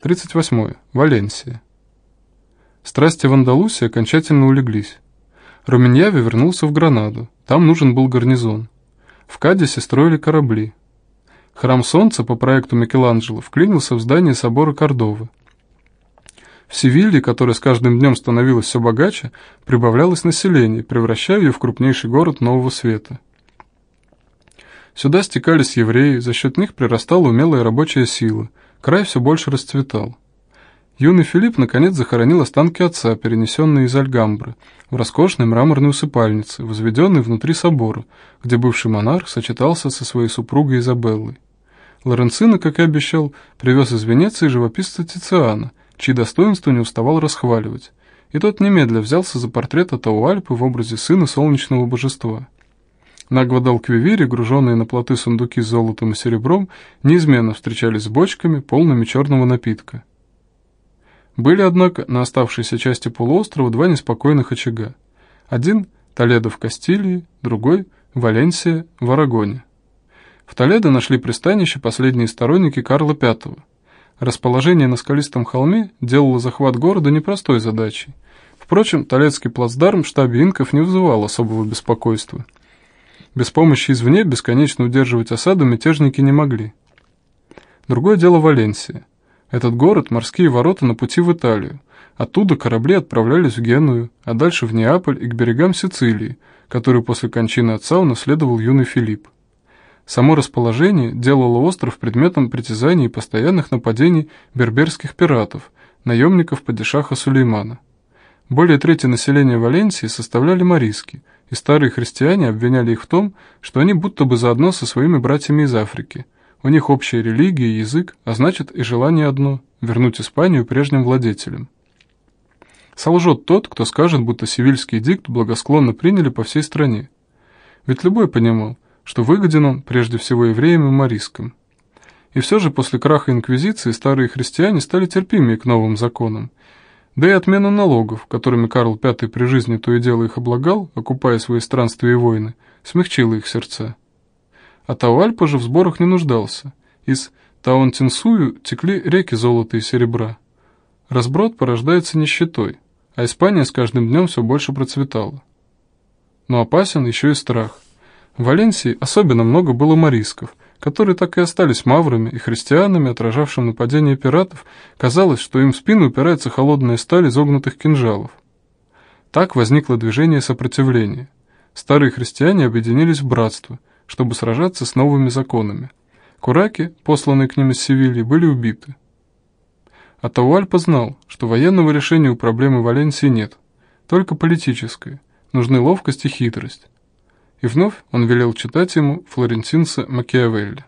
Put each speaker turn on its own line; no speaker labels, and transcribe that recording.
38. Валенсия. Страсти в Андалусии окончательно улеглись. Руменьяви вернулся в Гранаду, там нужен был гарнизон. В Кадисе строили корабли. Храм Солнца по проекту Микеланджело вклинился в здание собора Кордовы. В Севилье, которая с каждым днем становилась все богаче, прибавлялось население, превращая ее в крупнейший город Нового Света. Сюда стекались евреи, за счет них прирастала умелая рабочая сила, край все больше расцветал. Юный Филипп наконец захоронил останки отца, перенесенные из Альгамбры, в роскошной мраморной усыпальнице, возведенной внутри собора, где бывший монарх сочетался со своей супругой Изабеллой. Лоренцино, как и обещал, привез из Венеции живописца Тициана, чьи достоинства не уставал расхваливать, и тот немедля взялся за портрет Атауальпы в образе сына солнечного божества. На Гвадалквивире, груженные на плоты сундуки с золотом и серебром, неизменно встречались с бочками, полными черного напитка. Были, однако, на оставшейся части полуострова два неспокойных очага. Один – Толедо в Кастилии, другой – Валенсия в Арагоне. В Толедо нашли пристанище последние сторонники Карла V. Расположение на скалистом холме делало захват города непростой задачей. Впрочем, Толедский плацдарм в штабе инков не вызывал особого беспокойства – без помощи извне бесконечно удерживать осаду мятежники не могли. Другое дело Валенсия. Этот город – морские ворота на пути в Италию. Оттуда корабли отправлялись в Геную, а дальше в Неаполь и к берегам Сицилии, которую после кончины отца унаследовал юный Филипп. Само расположение делало остров предметом притязаний и постоянных нападений берберских пиратов, наемников падишаха Сулеймана. Более трети населения Валенсии составляли марийские – и старые христиане обвиняли их в том, что они будто бы заодно со своими братьями из Африки. У них общая религия и язык, а значит и желание одно – вернуть Испанию прежним владетелям. Солжет тот, кто скажет, будто сивильский дикт благосклонно приняли по всей стране. Ведь любой понимал, что выгоден он прежде всего евреям и марискам. И все же после краха Инквизиции старые христиане стали терпимее к новым законам, да и отмена налогов, которыми Карл V при жизни то и дело их облагал, окупая свои странствия и войны, смягчила их сердца. А Тауальпа же в сборах не нуждался. Из Таонтинсую текли реки золота и серебра. Разброд порождается нищетой, а Испания с каждым днем все больше процветала. Но опасен еще и страх. В Валенсии особенно много было морисков – которые так и остались маврами и христианами, отражавшим нападение пиратов, казалось, что им в спину упирается холодная сталь изогнутых кинжалов. Так возникло движение сопротивления. Старые христиане объединились в братство, чтобы сражаться с новыми законами. Кураки, посланные к ним из Севильи, были убиты. Атауальпа знал, что военного решения у проблемы Валенсии нет, только политическое, нужны ловкость и хитрость и вновь он велел читать ему Флорентинца Макиавелли.